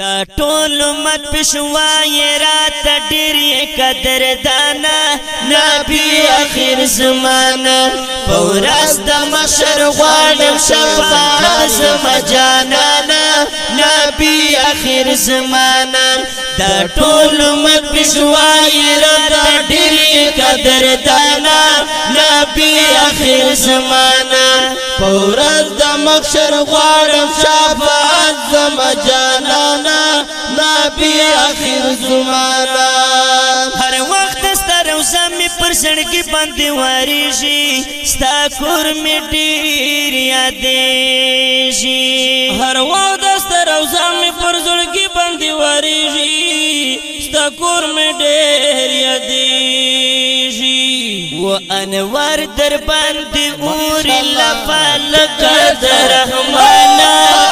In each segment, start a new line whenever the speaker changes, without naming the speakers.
دا ټول مت پښوای را تډیر قدر دانا نبی اخر زمانہ پوراس د مشر غواړم شفاعت زما جانانا نبی اخر زمانہ دا ټول مت پښوای را تډیر قدر دانا نبی اخر زمانہ پوراس د مشر غواړم شفاعت دی اخر زمانہ هر وخت ستر وسم پر سړکی باندې وریږي ستا کور می ډیر یادې شي هر وخت ستر وسم پر سړکی باندې وریږي ستا کور می ډیر یادې شي و انوار در باندې اور لپال کا رحمانه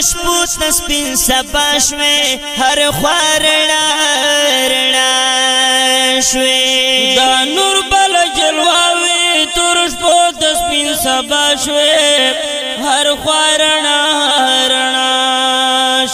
شپو سپین سبا شوي هر خوارنا رنا شوي دا نور بل جلواوي تور شپو د سپین سبا شوي هر خوارنا رنا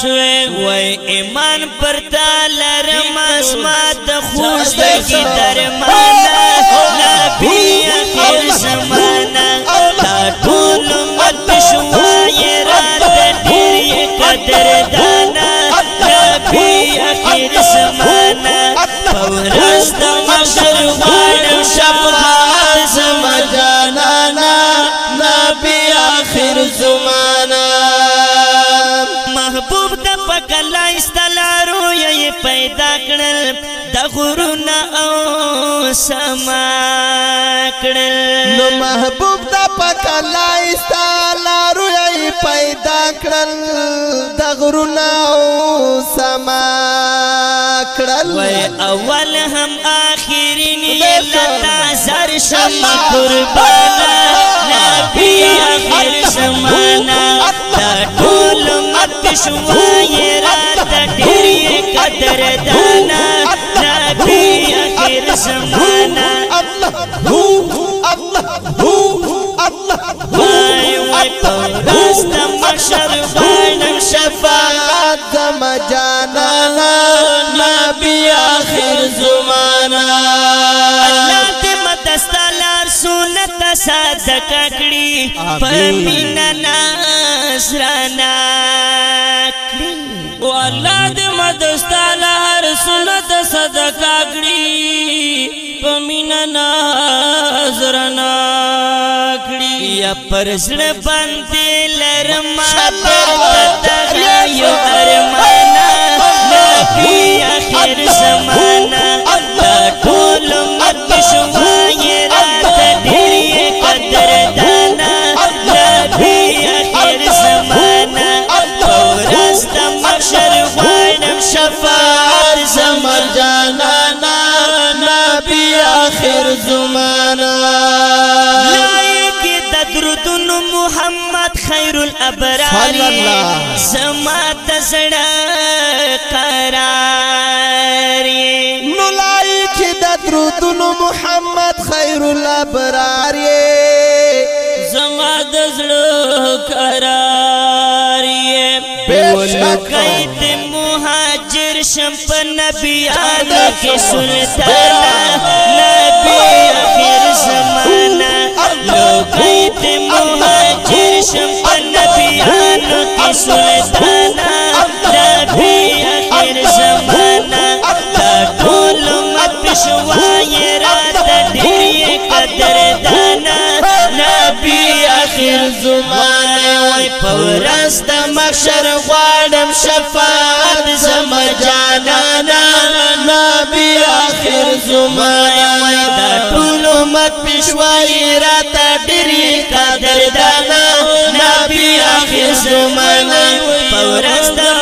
شوي وای ایمان پر تا لرم اسما د خوش د کی درمانه نبی اخر سما پیدا کړل د غرونه او سما کړل نو محبوب د پکلا استالارو پیدا کړل د غرونه او سما کړل اول هم اخرین لتا زر شم قربان نبی اخر شمانا دا ټول مت شوای را د قدر دانا نبی اخر شمانا الله هو الله هو الله هو صدق کړي پمینا ناسرانا کړي او الله دې مدستاله هر سنت صدق کړي پمینا ناسرانا کړي یا پرځړ باندې لرما په تغيو ارما زمانہ لایق د درودونو محمد خیر الابرار زما تزړه قرار نو لایق د درودونو محمد خیر الابرار زما د زړه قرار بشکایت مهاجر شم په نبی آل کې سلطان زمانه وای پورس د محشر غواړم شفاعت زم جانانا نبی اخر زمانه وای د ټول امت پښوای رات ډری قدر دانا نبی اخر زمانه پورس د